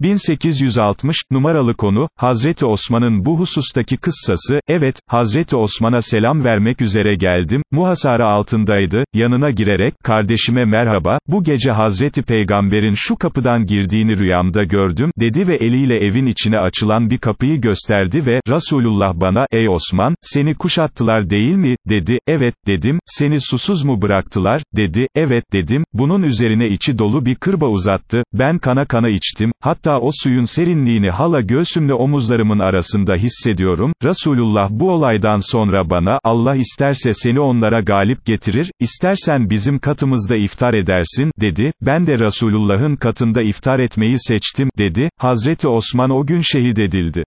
1860, numaralı konu, Hazreti Osman'ın bu husustaki kıssası, evet, Hazreti Osman'a selam vermek üzere geldim, muhasara altındaydı, yanına girerek, kardeşime merhaba, bu gece Hazreti Peygamber'in şu kapıdan girdiğini rüyamda gördüm, dedi ve eliyle evin içine açılan bir kapıyı gösterdi ve, Resulullah bana, ey Osman, seni kuşattılar değil mi, dedi, evet, dedim, seni susuz mu bıraktılar, dedi, evet, dedim, bunun üzerine içi dolu bir kırba uzattı, ben kana kana içtim, hatta o suyun serinliğini hala göğsümle omuzlarımın arasında hissediyorum, Resulullah bu olaydan sonra bana, Allah isterse seni onlara galip getirir, istersen bizim katımızda iftar edersin, dedi, ben de Resulullah'ın katında iftar etmeyi seçtim, dedi, Hazreti Osman o gün şehit edildi.